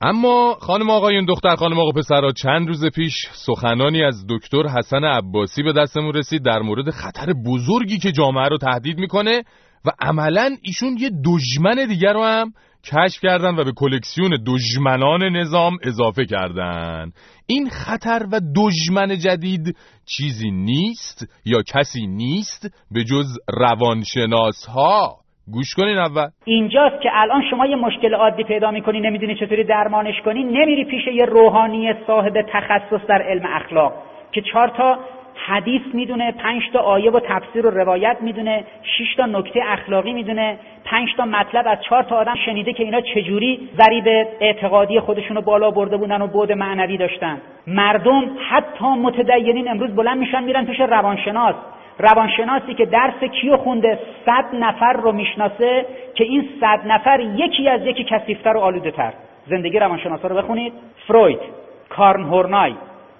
اما خانم آقایون دختر خانم آقا پسرا چند روز پیش سخنانی از دکتر حسن عباسی به دستمون رسید در مورد خطر بزرگی که جامعه رو تهدید می‌کنه و عملا ایشون یه دشمن دیگر رو هم کشف کردن و به کلکسیون دشمنان نظام اضافه کردن. این خطر و دشمن جدید چیزی نیست یا کسی نیست به جز روانشناس ها گوش کنین اول. اینجاست که الان شما یه مشکل عادی پیدا می‌کنی نمی‌دونی چطوری درمانش کنی نمیری پیش یه روحانی صاحب تخصص در علم اخلاق که چهار تا حدیث می‌دونه پنج تا آیه و تفسیر و روایت می‌دونه شش تا نکته اخلاقی می‌دونه پنج تا مطلب از چهار تا آدم شنیده که اینا چجوری ضریب اعتقادی خودشونو بالا برده بودن و بود معنوی داشتن. مردم حتی متدینین امروز بلند میشن میرن پیش روانشناس. روانشناسی که درس کیو خونده صد نفر رو می‌شناسه که این صد نفر یکی از یکی کسیفتر و آلوده تر زندگی روانشناسا رو بخونید. فروید کارن هورنای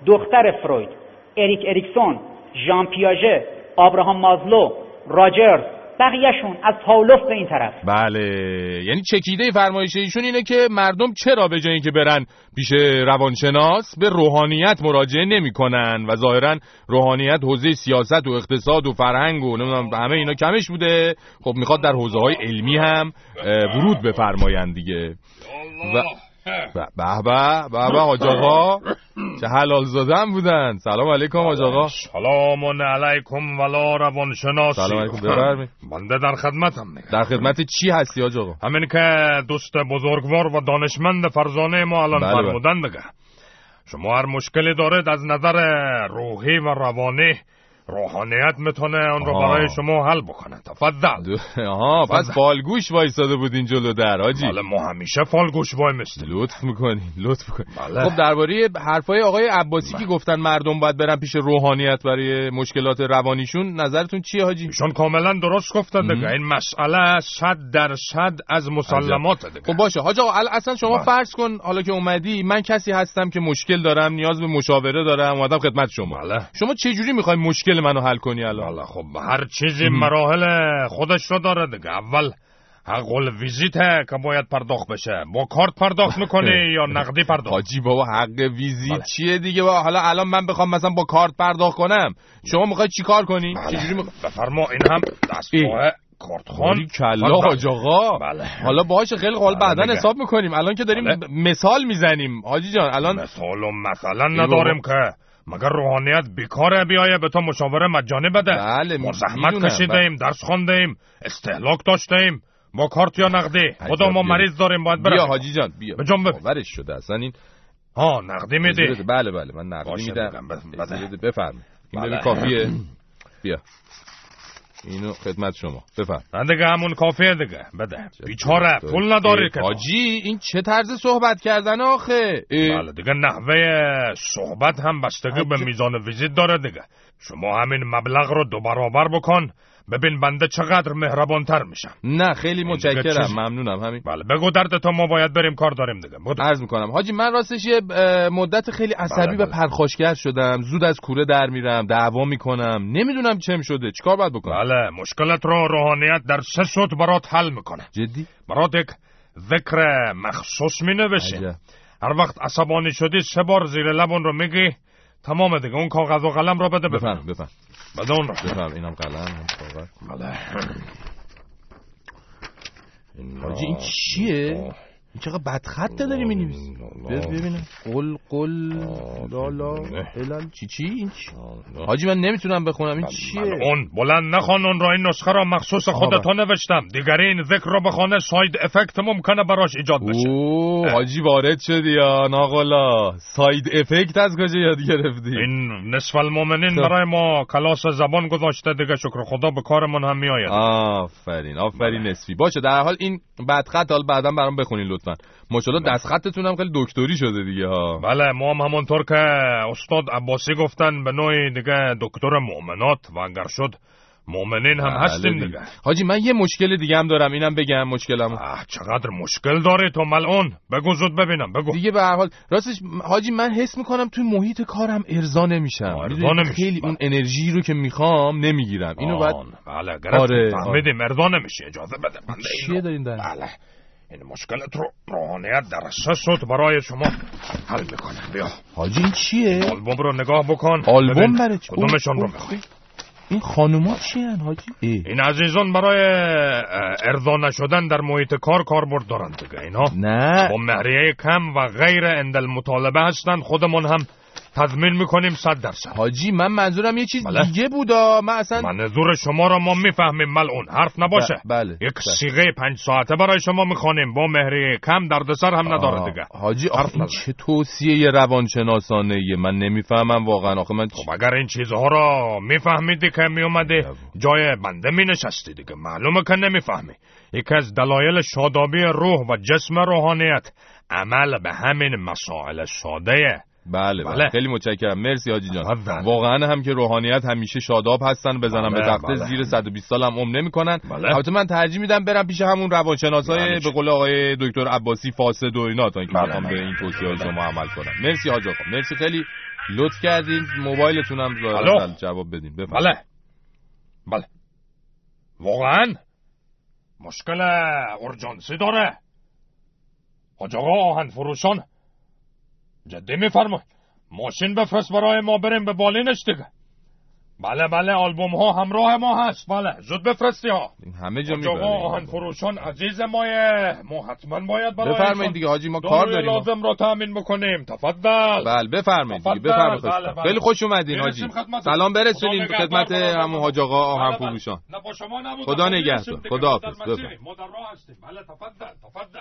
دختر فروید. اریک اریکسون ژان پیاژه آبراهام مازلو راجرز. بقیهشون از پاولوف به این طرف. بله. یعنی چکیده فرمایش ایشون اینه که مردم چرا به جای اینکه برن پیش روانشناس به روحانیت مراجعه نمی‌کنن و ظاهرا روحانیت حوزه سیاست و اقتصاد و فرهنگ و نمی‌دونم همه اینا کمش بوده. خب می‌خواد در حوزه های علمی هم ورود بفرمایند دیگه. و به به به به حاج آقا چه حلال زادن بودن. سلام علیکم حاج آقا سلام علیکم ولا روان شناسی سلام علیکم بفرمایید. بنده در خدمتم. میگم در خدمت چی هستی حاج آقا همین که دوست بزرگوار و دانشمند فرزانه ما الان بله،. فرمودن دیگه. شما هر مشکلی دارید از نظر روحی و روانی روحانیت می‌تونه اون رو. برای شما حل بکنه. تفضل. آها پس بالگوش وایساده بودین جلو در حاجی بله ما همیشه فالگوش وای مستیم لطف می‌کنی لطف می‌کنی بله. خب درباره حرفای آقای عباسی که گفتن مردم باید برن پیش روحانیت برای مشکلات روانیشون نظرتون چیه حاجی؟ ایشون کاملا درست گفتن دیگه. این مسئله صد درصد از مسلمات دیگه. خب باشه. حاج آقا اصلا شما بله. فرض کن حالا که اومدی من کسی هستم که مشکل دارم نیاز به مشاوره دارم اومدم خدمت شما. بله. شما چه جوری می‌خوای مشکل منو حل کنی الان؟ بله خب هر چیزی مراحل خودش رو داره دیگه. اول حق ویزیته که باید پرداخت بشه. با کارت پرداخت می‌کنی یا نقدی پرداخت؟ حاجی بابا حق ویزیت بله. چیه دیگه؟ بابا حالا الان من بخوام مثلا با کارت پرداخت کنم. شما می‌خوای چیکار کنی؟ بله. چجوری می‌خوای بفرما این هم دستگاه کارت خان باری کلا حاج آقا. بله. حالا باشه خیلی حال بله بعدا. حساب می‌کنیم. الان که داریم بله. مثال می‌زنیم. حاجی جان الان مثال و مثلا نداریم که مگر روحانیت بیکاره بیایه به تو مشاوره مجانی بده بله، ما زحمت می‌دونم. کشیدیم درس خواندیم استهلاک داشتیم با کارت یا نقدی خدا ما بیا. مریض داریم باید بیا برم حاجی جان بیا به. باورش شده اصلا این ها نقدی میدی بله بله من نقدی میدم. بفرمایید این بله. ببین کافیه بیا اینو خدمت شما. بفرم نه دیگه همون کافیه دیگه. بده. بیچاره. پول نداری که. حاجی این چه طرز صحبت کردن آخه. بله دیگه نحوه صحبت هم بستگی به میزان ویزیت داره دیگه. شما همین مبلغ رو دو برابر بکن. ببین بنده چقدر مهربانتر میشم. نه خیلی متشکرم. ممنونم همین. بله بگو درد تو ما باید بریم کار داریم دیگه. بگو. عرض می‌کنم. حاجی من راستش یه مدت خیلی عصبی بله، و بله. پرخاشگر شدم. زود از کوره در میرم دعوا می‌کنم. نمی‌دونم چم شده. چیکار باید بکنم؟ بله مشکلت رو روحانیت در سه صوت برات حل می‌کنه جدی؟ برات یک ذکر مخصوص می نوشیم عجب. هر وقت عصبانی شدی سه بار زیر لبون رو میگی. تمام دیگه. اون کاغذ و قلم رو بده بفهم بفهم بده اون رو بفهم اینم قلم هم کاغذ. بله. این حاجی این چیه؟ این چقدر بدخطه داری می‌نویسی؟ بذار ببینم قل قل لالا الال چی چی این چی حاجی من نمی‌تونم بخونم این چیه اون بلند نخوان اون را این نسخه را مخصوص خودتو نوشتم دیگری این ذکر رو بخونه side effect ممکنه براش ایجاد بشه اوه حاجی وارد شدی یا ناقلا side effect از کجا یاد گرفتی این نصف المؤمنین. برای ما کلاس زبان گذاشته دیگه شکر خدا به کارمون هم میآید آفرین آفرین. نصفی باشه در حال این بدخط حالا بعدا برام بخونین لطفا ماشاءالله دستخطتون هم خیلی دکتری شده دیگه ها. بله ما هم همونطور که استاد عباسی گفتن به نوعی دیگه دکتر مؤمنات و اگر شد. مؤمنین هم بله هستیم دیگه. دیگه. حاجی من یه مشکل دیگه هم دارم اینم بگم مشکلم اه چقدر مشکل داری تو ملعون؟ بگو زود ببینم بگو. دیگه به هر حال راستش حاجی من حس می‌کنم توی محیط کارم ارضا نمیشم. آه، ارضا نمیشی. خیلی بله. اون انرژی رو که می‌خوام نمی‌گیرم. اینو بعد بله گرفتیم آره، فهمیدیم. ارضا نمیشه اجازه بده. بنده چیه. دارین؟ بله. این مشکلت رو روحانیت در سه صوت برای شما حل می‌کنه. بیا. حاجی این چیه؟ آلبوم رو نگاه بکن. آلبوم برای چی؟ کدومشون رو می‌خوای؟ این خانوما چی هن حاجی؟ اه. این عزیزان برای ارضا نشدن در محیط کار کاربرد دارند دیگه اینا. نه. با مهریه کم و غیر اندل مطالبه هستند خودمون هم تضمین می‌کنیم صد درصد. حاجی من منظورم یه چیز بله. دیگه بودا. من اصلا منظور شما را ما می‌فهمیم ملعون. حرف نباشه. ب- بله. یک بله. سیغه پنج ساعته برای شما می‌خوانیم. با مهریه کم دردسر هم نداره آه، دیگه. حاجی حرف آخه این. چه توصیه روانشناسانه ایه من نمی‌فهمم واقعا. آخه من خب اگر این چیزها را میفهمیدی که میومدی جای بنده مینشستی دیگه. معلومه که نمی‌فهمی. یکی از دلایل شادابی روح و جسم روحانیت عمل به همین مسائل ساده بله بله, بله. خیلی متشکرم. مرسی حاجی جان. بله. واقعا هم که روحانیت همیشه شاداب هستن بزنم به بله، تخته بله. زیر 120 سال هم عمر نمی‌کنن. بله. البته من ترجیح میدم برم پیش همون روانشناسای بله. به قول آقای دکتر عباسی فاسد و اینا تا اینکه بله. بخوام به این توصیه شما عمل کنم. مرسی حاج آقا. مرسی. خیلی لطف کردین. موبایلتون هم جواب بدین. بفرمایید. بله. بله. واقعا مشکل ارجانسی داره. حاج آقا آهن فروشان جدی میفرمای ماشین بفرست برای ما بریم به بالینش دیگه بله بله آلبوم ها همراه ما هست بله زود بفرستی ها این همه جا آقا آهن فروشان عزیز مایه ما حتما باید برای بفرمایید دیگه حاجی ما کار داریم لازم را تامین بکنیم تفضل بله بفرمایید دیگه. بفرمایید بله، بله. خیلی خوش اومدین حاجی. سلام برسونین خدمت نگهدار. همون حاج آقا آهن بله، بله. فروشان. خدا نگهدار. خدا حافظ. بفرمایید. ما در راه هستیم بله تفضل تفضل